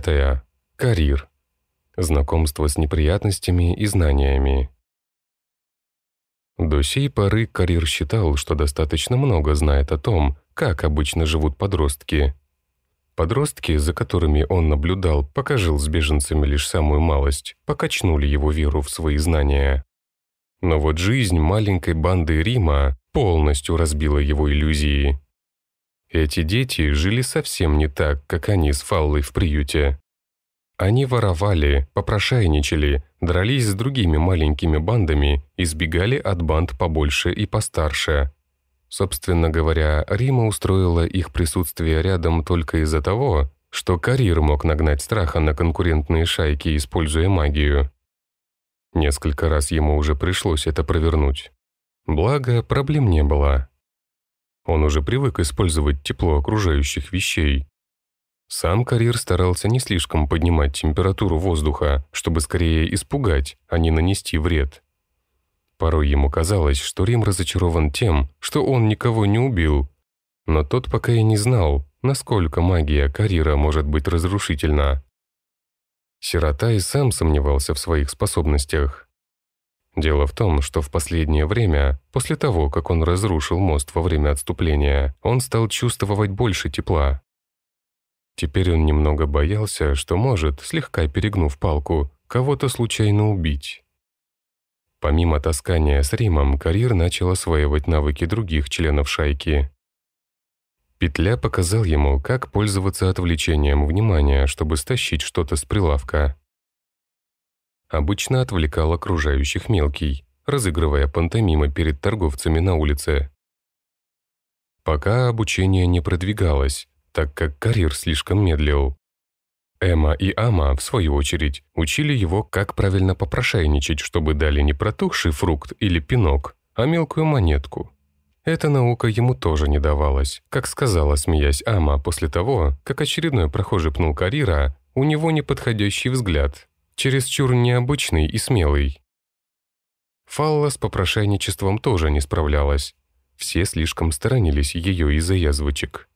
5. Карир. Знакомство с неприятностями и знаниями. До сей поры Карир считал, что достаточно много знает о том, как обычно живут подростки. Подростки, за которыми он наблюдал, пока жил с беженцами лишь самую малость, покачнули его веру в свои знания. Но вот жизнь маленькой банды Рима полностью разбила его иллюзии. Эти дети жили совсем не так, как они с Фаллой в приюте. Они воровали, попрошайничали, дрались с другими маленькими бандами и сбегали от банд побольше и постарше. Собственно говоря, Рима устроила их присутствие рядом только из-за того, что Карир мог нагнать страха на конкурентные шайки, используя магию. Несколько раз ему уже пришлось это провернуть. Благо, проблем не было. Он уже привык использовать тепло окружающих вещей. Сам Карир старался не слишком поднимать температуру воздуха, чтобы скорее испугать, а не нанести вред. Порой ему казалось, что Рим разочарован тем, что он никого не убил. Но тот пока и не знал, насколько магия Карира может быть разрушительна. Сирота и сам сомневался в своих способностях. Дело в том, что в последнее время, после того, как он разрушил мост во время отступления, он стал чувствовать больше тепла. Теперь он немного боялся, что может, слегка перегнув палку, кого-то случайно убить. Помимо таскания с Римом, Карьер начал осваивать навыки других членов шайки. Петля показал ему, как пользоваться отвлечением внимания, чтобы стащить что-то с прилавка обычно отвлекал окружающих мелкий, разыгрывая пантомимы перед торговцами на улице. Пока обучение не продвигалось, так как карьер слишком медлил. Эмма и Ама, в свою очередь, учили его, как правильно попрошайничать, чтобы дали не протухший фрукт или пинок, а мелкую монетку. Эта наука ему тоже не давалась, как сказала, смеясь Ама, после того, как очередной прохожий пнул Карира, у него неподходящий взгляд, чересчур необычный и смелый. Фалла с попрошайничеством тоже не справлялась. Все слишком сторонились ее из-за язвочек.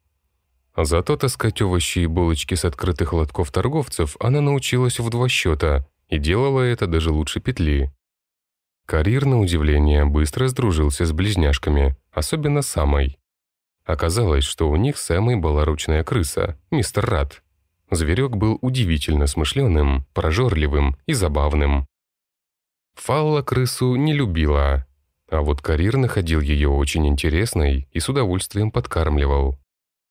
Зато таскать овощи и булочки с открытых лотков торговцев она научилась в два счета и делала это даже лучше петли. Карир, на удивление, быстро сдружился с близняшками, особенно самой. Оказалось, что у них самой была ручная крыса, мистер Рад. Зверек был удивительно смышленым, прожорливым и забавным. Фалла крысу не любила, а вот Карир находил ее очень интересной и с удовольствием подкармливал.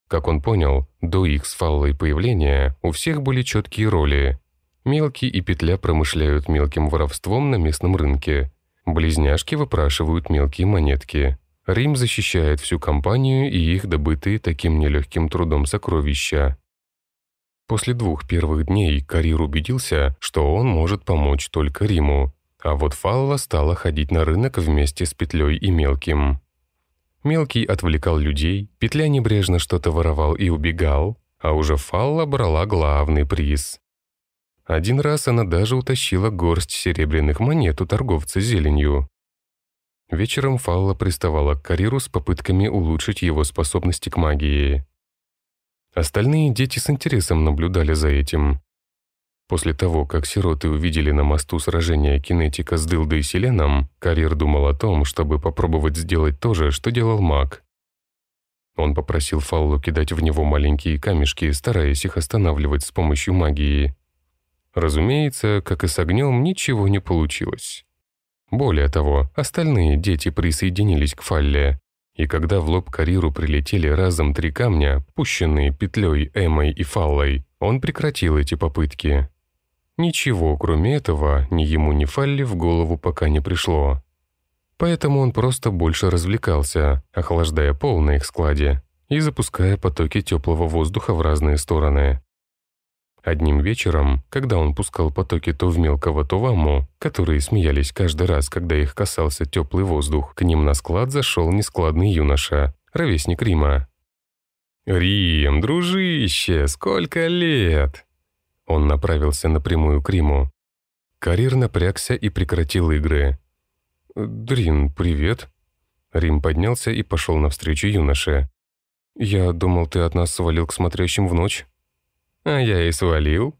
Как он понял, до их с Фаллой появления у всех были четкие роли. Мелкий и Петля промышляют мелким воровством на местном рынке. Близняшки выпрашивают мелкие монетки. Рим защищает всю компанию и их добытые таким нелегким трудом сокровища. После двух первых дней Карир убедился, что он может помочь только Риму, а вот Фалла стала ходить на рынок вместе с Петлей и Мелким. Мелкий отвлекал людей, Петля небрежно что-то воровал и убегал, а уже Фалла брала главный приз. Один раз она даже утащила горсть серебряных монет у торговца зеленью. Вечером Фалла приставала к Кариру с попытками улучшить его способности к магии. Остальные дети с интересом наблюдали за этим. После того, как сироты увидели на мосту сражение кинетика с Дылдой и Селеном, Карьер думал о том, чтобы попробовать сделать то же, что делал маг. Он попросил Фаллу кидать в него маленькие камешки, стараясь их останавливать с помощью магии. Разумеется, как и с огнем, ничего не получилось. Более того, остальные дети присоединились к Фалле, и когда в лоб Кариру прилетели разом три камня, пущенные петлей, Эмой и Фаллой, он прекратил эти попытки. Ничего, кроме этого, ни ему, ни Фалли в голову пока не пришло. Поэтому он просто больше развлекался, охлаждая пол на их складе и запуская потоки теплого воздуха в разные стороны. Одним вечером, когда он пускал потоки то в мелкого, то в амму, которые смеялись каждый раз, когда их касался теплый воздух, к ним на склад зашел нескладный юноша, ровесник Рима. «Рим, дружище, сколько лет!» Он направился напрямую к Риму. Карир напрягся и прекратил игры. «Дрин, привет!» Рим поднялся и пошел навстречу юноше. «Я думал, ты от нас свалил к смотрящим в ночь». А я и свалил.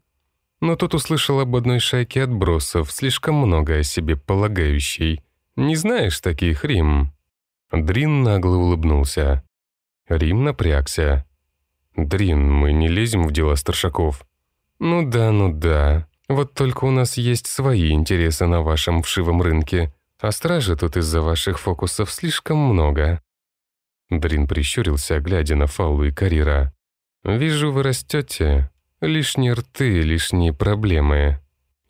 Но тут услышал об одной шайке отбросов, слишком много о себе полагающей. Не знаешь таких, Рим?» Дрин нагло улыбнулся. Рим напрягся. «Дрин, мы не лезем в дела старшаков». «Ну да, ну да. Вот только у нас есть свои интересы на вашем вшивом рынке, а стражи тут из-за ваших фокусов слишком много». Дрин прищурился, глядя на Фаллу и Карира. «Вижу, вы растете. Лишние рты, лишние проблемы.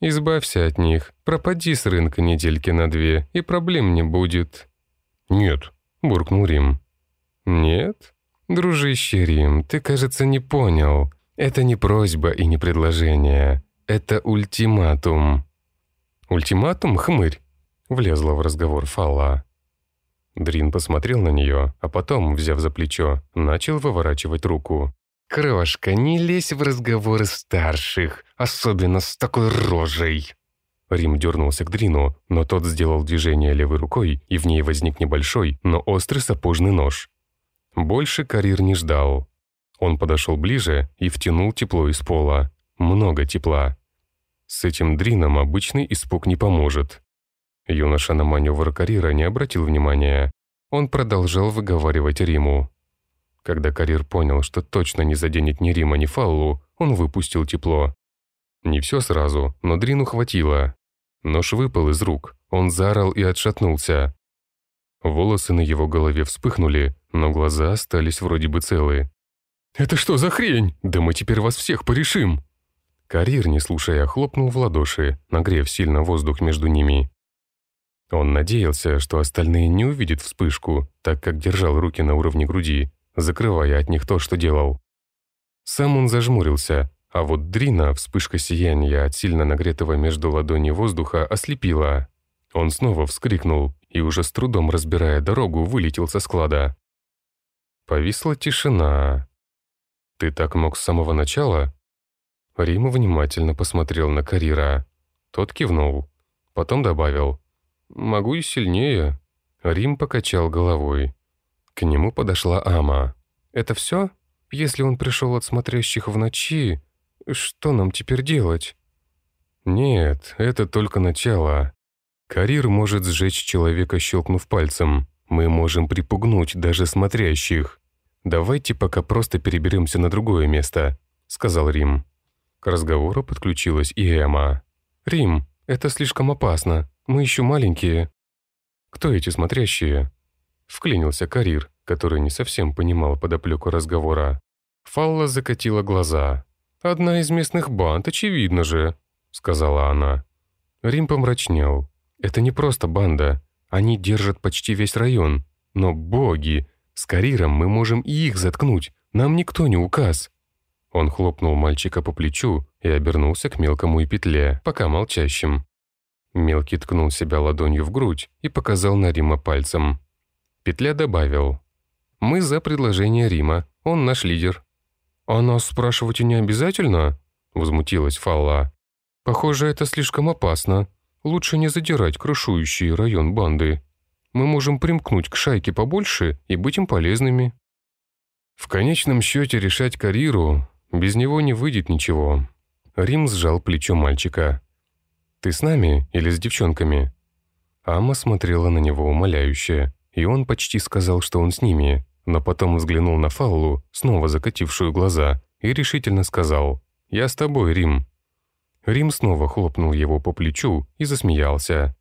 Избавься от них, пропади с рынка недельки на две, и проблем не будет». «Нет», — буркнул Рим. «Нет? Дружище Рим, ты, кажется, не понял. Это не просьба и не предложение. Это ультиматум». «Ультиматум, хмырь?» — влезла в разговор Фалла. Дрин посмотрел на нее, а потом, взяв за плечо, начал выворачивать руку. «Крошка, не лезь в разговоры старших, особенно с такой рожей!» Рим дернулся к Дрину, но тот сделал движение левой рукой, и в ней возник небольшой, но острый сапожный нож. Больше Карир не ждал. Он подошел ближе и втянул тепло из пола. Много тепла. С этим Дрином обычный испуг не поможет. Юноша на маневр Карира не обратил внимания. Он продолжал выговаривать Риму. Когда Карир понял, что точно не заденет ни Рима, ни Фаллу, он выпустил тепло. Не все сразу, но Дрину хватило. Нож выпал из рук, он заорал и отшатнулся. Волосы на его голове вспыхнули, но глаза остались вроде бы целые. «Это что за хрень? Да мы теперь вас всех порешим!» Карьер, не слушая, хлопнул в ладоши, нагрев сильно воздух между ними. Он надеялся, что остальные не увидят вспышку, так как держал руки на уровне груди, закрывая от них то, что делал. Сам он зажмурился, а вот Дрина вспышка сияния от сильно нагретого между ладоней воздуха ослепила. Он снова вскрикнул и, уже с трудом разбирая дорогу, вылетел со склада. Повисла тишина. «Ты так мог с самого начала?» Рим внимательно посмотрел на Карира. Тот кивнул. Потом добавил. «Могу и сильнее». Рим покачал головой. К нему подошла Ама. «Это все? Если он пришел от смотрящих в ночи, что нам теперь делать?» «Нет, это только начало. Карир может сжечь человека, щелкнув пальцем. Мы можем припугнуть даже смотрящих. Давайте пока просто переберемся на другое место», — сказал Рим. К разговору подключилась и Эма. «Рим, это слишком опасно. Мы еще маленькие». «Кто эти смотрящие?» Вклинился Карир, который не совсем понимал подоплеку разговора. Фалла закатила глаза. «Одна из местных банд, очевидно же», — сказала она. Рим помрачнел. «Это не просто банда. Они держат почти весь район. Но боги! С Кариром мы можем и их заткнуть. Нам никто не указ». Он хлопнул мальчика по плечу и обернулся к мелкому и петле, пока молчащим. Мелкий ткнул себя ладонью в грудь и показал на Рима пальцем. Петля добавил. «Мы за предложение Рима. Он наш лидер». «А нас спрашивать и не обязательно?» — возмутилась Фалла. «Похоже, это слишком опасно. Лучше не задирать крышующий район банды. Мы можем примкнуть к шайке побольше и быть им полезными». В конечном счете решать карьеру, без него не выйдет ничего. Рим сжал плечо мальчика. «Ты с нами или с девчонками?» Ама смотрела на него умоляюще, и он почти сказал, что он с ними но потом взглянул на Фаллу, снова закатившую глаза, и решительно сказал «Я с тобой, Рим». Рим снова хлопнул его по плечу и засмеялся.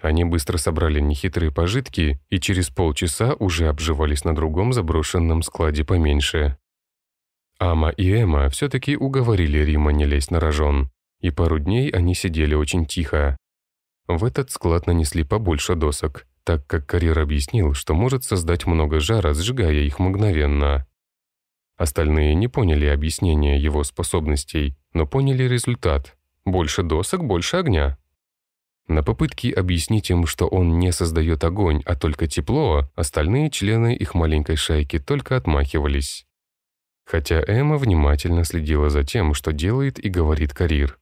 Они быстро собрали нехитрые пожитки и через полчаса уже обживались на другом заброшенном складе поменьше. Ама и Эма все-таки уговорили Рима не лезть на рожон, и пару дней они сидели очень тихо. В этот склад нанесли побольше досок, так как Карьер объяснил, что может создать много жара, сжигая их мгновенно. Остальные не поняли объяснения его способностей, но поняли результат. Больше досок, больше огня. На попытки объяснить им, что он не создает огонь, а только тепло, остальные члены их маленькой шайки только отмахивались. Хотя Эмма внимательно следила за тем, что делает и говорит Карир.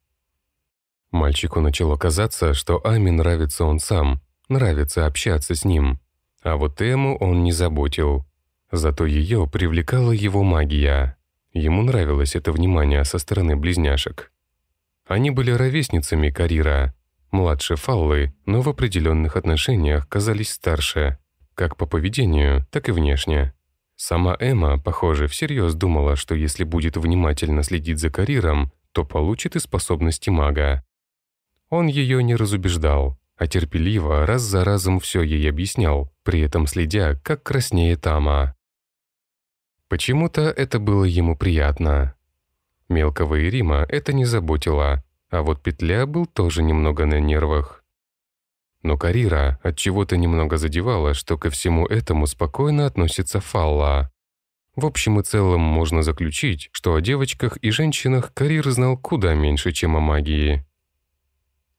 Мальчику начало казаться, что Ами нравится он сам, нравится общаться с ним. А вот Эму он не заботил. Зато ее привлекала его магия. Ему нравилось это внимание со стороны близняшек. Они были ровесницами Карира, младше Фаллы, но в определенных отношениях казались старше, как по поведению, так и внешне. Сама Эмма, похоже, всерьез думала, что если будет внимательно следить за Кариром, то получит и способности мага. Он ее не разубеждал, а терпеливо раз за разом все ей объяснял, при этом следя, как краснеет Ама. Почему-то это было ему приятно. Мелкого Ирима это не заботило, а вот Петля был тоже немного на нервах. Но Карира от чего то немного задевала, что ко всему этому спокойно относится Фалла. В общем и целом можно заключить, что о девочках и женщинах Карир знал куда меньше, чем о магии.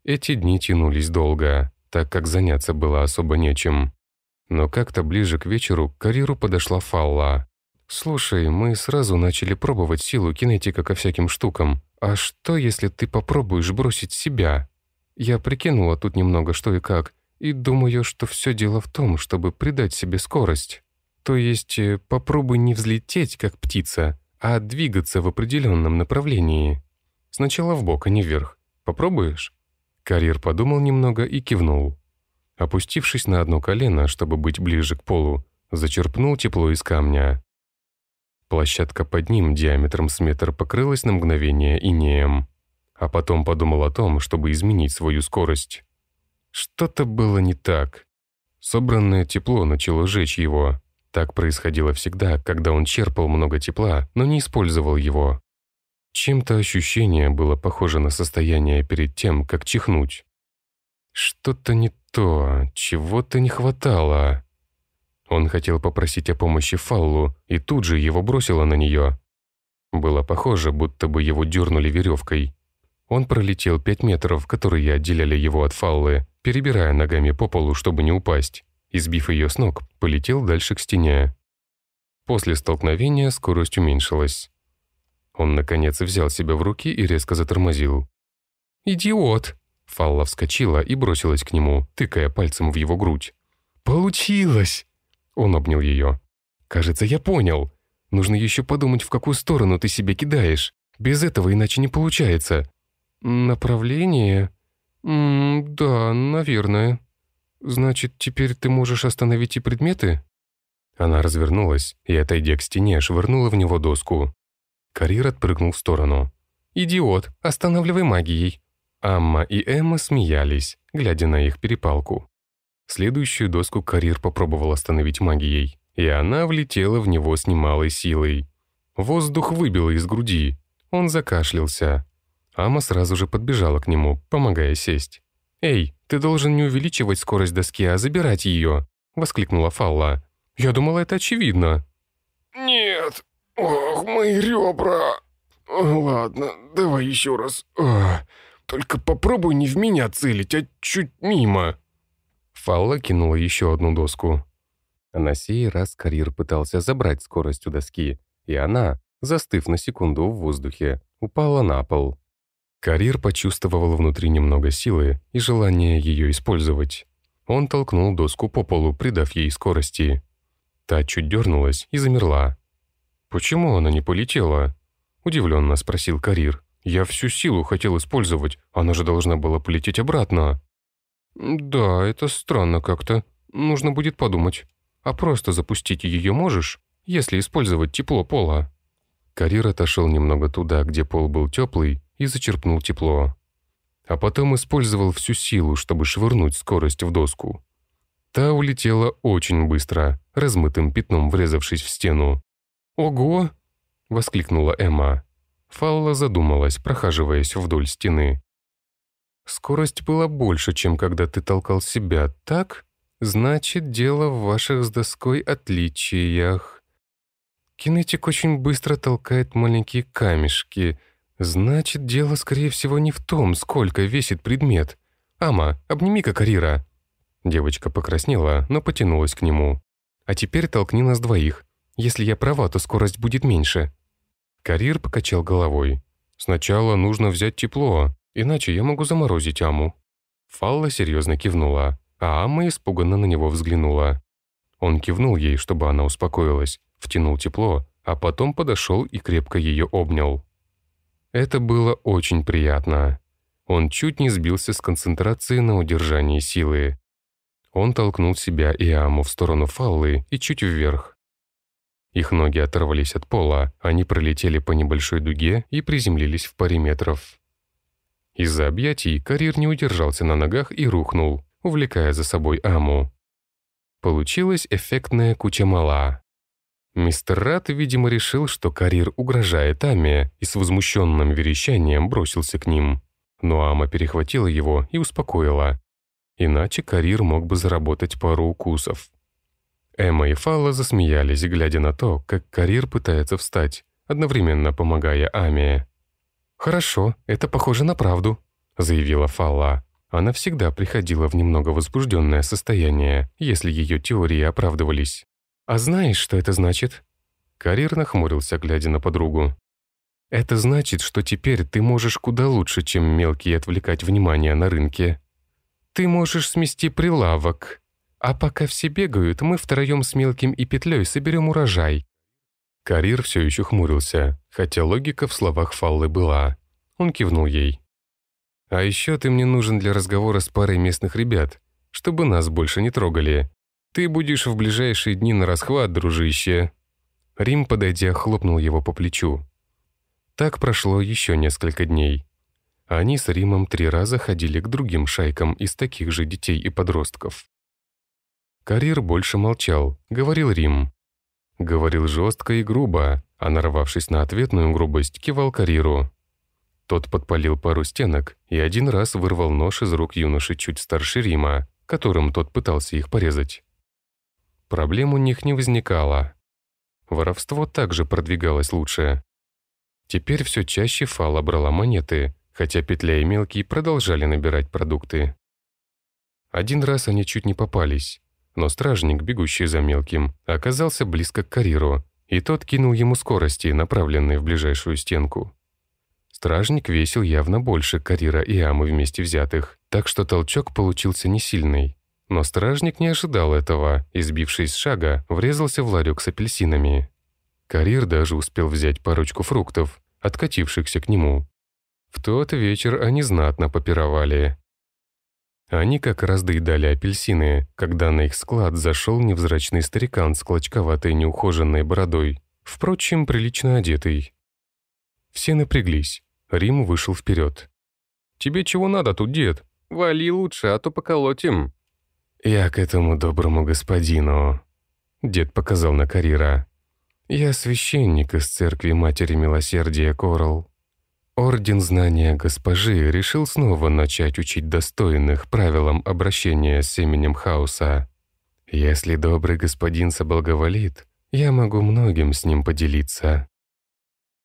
Эти дни тянулись долго, так как заняться было особо нечем. Но как-то ближе к вечеру к Кариру подошла Фалла. «Слушай, мы сразу начали пробовать силу кинетика ко всяким штукам. А что, если ты попробуешь бросить себя? Я прикинула тут немного что и как, и думаю, что все дело в том, чтобы придать себе скорость. То есть э, попробуй не взлететь, как птица, а двигаться в определенном направлении. Сначала в бок, а не вверх. Попробуешь?» Карьер подумал немного и кивнул. Опустившись на одно колено, чтобы быть ближе к полу, зачерпнул тепло из камня. Площадка под ним диаметром с метр покрылась на мгновение инеем, а потом подумал о том, чтобы изменить свою скорость. Что-то было не так. Собранное тепло начало жечь его. Так происходило всегда, когда он черпал много тепла, но не использовал его. Чем-то ощущение было похоже на состояние перед тем, как чихнуть. Что-то не то, чего-то не хватало. Он хотел попросить о помощи Фаллу, и тут же его бросило на нее. Было похоже, будто бы его дернули веревкой. Он пролетел пять метров, которые отделяли его от Фаллы, перебирая ногами по полу, чтобы не упасть. Избив ее с ног, полетел дальше к стене. После столкновения скорость уменьшилась. Он, наконец, взял себя в руки и резко затормозил. «Идиот!» Фалла вскочила и бросилась к нему, тыкая пальцем в его грудь. «Получилось!» Он обнял ее. «Кажется, я понял. Нужно еще подумать, в какую сторону ты себя кидаешь. Без этого иначе не получается». «Направление? М -м да, наверное. Значит, теперь ты можешь остановить и предметы?» Она развернулась и, отойдя к стене, швырнула в него доску. Карир отпрыгнул в сторону. «Идиот, останавливай магией!» Амма и Эмма смеялись, глядя на их перепалку. Следующую доску Карир попробовал остановить магией, и она влетела в него с немалой силой. Воздух выбило из груди. Он закашлялся. Ама сразу же подбежала к нему, помогая сесть. «Эй, ты должен не увеличивать скорость доски, а забирать ее!» — воскликнула Фалла. «Я думала, это очевидно». «Нет, ох, мои ребра. Ладно, давай еще раз. Ох, только попробуй не в меня целить, а чуть мимо». Фалла кинула еще одну доску. А на сей раз Карир пытался забрать скорость у доски, и она, застыв на секунду в воздухе, упала на пол. Карир почувствовал внутри немного силы и желание ее использовать. Он толкнул доску по полу, придав ей скорости. Та чуть дернулась и замерла. «Почему она не полетела?» — удивленно спросил Карир. «Я всю силу хотел использовать, она же должна была полететь обратно». «Да, это странно как-то. Нужно будет подумать. А просто запустить ее можешь, если использовать тепло пола?» Карир отошел немного туда, где пол был теплый, и зачерпнул тепло. А потом использовал всю силу, чтобы швырнуть скорость в доску. Та улетела очень быстро, размытым пятном врезавшись в стену. «Ого!» — воскликнула Эмма. Фалла задумалась, прохаживаясь вдоль стены. Скорость была больше, чем когда ты толкал себя, так? Значит, дело в ваших с доской отличиях. Кинетик очень быстро толкает маленькие камешки. Значит, дело, скорее всего, не в том, сколько весит предмет. «Ама, обними-ка Карира». Девочка покраснела, но потянулась к нему. «А теперь толкни нас двоих. Если я права, то скорость будет меньше». Карир покачал головой. «Сначала нужно взять тепло, иначе я могу заморозить Аму». Фалла серьезно кивнула, а Амма испуганно на него взглянула. Он кивнул ей, чтобы она успокоилась, втянул тепло, а потом подошел и крепко ее обнял. Это было очень приятно. Он чуть не сбился с концентрации на удержании силы. Он толкнул себя и Аму в сторону Фаллы и чуть вверх. Их ноги оторвались от пола, они пролетели по небольшой дуге и приземлились в паре метров. Из-за объятий Карир не удержался на ногах и рухнул, увлекая за собой Аму. Получилась эффектная куча мала. Мистер Рат, видимо, решил, что Карир угрожает Аме, и с возмущенным верещанием бросился к ним. Но Ама перехватила его и успокоила. Иначе Карир мог бы заработать пару укусов. Эмма и Фалла засмеялись, глядя на то, как Карир пытается встать, одновременно помогая Аме. «Хорошо, это похоже на правду», — заявила Фалла. Она всегда приходила в немного возбужденное состояние, если ее теории оправдывались. «А знаешь, что это значит?» Карир нахмурился, глядя на подругу. «Это значит, что теперь ты можешь куда лучше, чем мелкие отвлекать внимание на рынке. Ты можешь смести прилавок. А пока все бегают, мы втроем с мелким и петлей соберем урожай». Карир все еще хмурился, хотя логика в словах Фаллы была. Он кивнул ей. «А еще ты мне нужен для разговора с парой местных ребят, чтобы нас больше не трогали. «Ты будешь в ближайшие дни на расхват, дружище!» Рим, подойдя, хлопнул его по плечу. Так прошло еще несколько дней. Они с Римом три раза ходили к другим шайкам из таких же детей и подростков. Карир больше молчал, говорил Рим. Говорил жестко и грубо, а нарвавшись на ответную грубость, кивал Кариру. Тот подпалил пару стенок и один раз вырвал нож из рук юноши чуть старше Рима, которым тот пытался их порезать. Проблем у них не возникало. Воровство также продвигалось лучше. Теперь все чаще Фала брала монеты, хотя Петля и Мелкий продолжали набирать продукты. Один раз они чуть не попались, но стражник, бегущий за Мелким, оказался близко к Кариру, и тот кинул ему скорости, направленные в ближайшую стенку. Стражник весил явно больше Карира и Амы вместе взятых, так что толчок получился не сильный. Но стражник не ожидал этого и, сбившись с шага, врезался в ларек с апельсинами. Карир даже успел взять парочку фруктов, откатившихся к нему. В тот вечер они знатно попировали. Они как раз доедали апельсины, когда на их склад зашел невзрачный старикан с клочковатой неухоженной бородой, впрочем, прилично одетый. Все напряглись. Рим вышел вперед. «Тебе чего надо тут, дед? Вали лучше, а то поколотим», «Я к этому доброму господину», — дед показал на Карира. «Я священник из церкви Матери Милосердия Корал. Орден Знания Госпожи решил снова начать учить достойных правилам обращения с именем Хаоса. Если добрый господин соблаговолит, я могу многим с ним поделиться».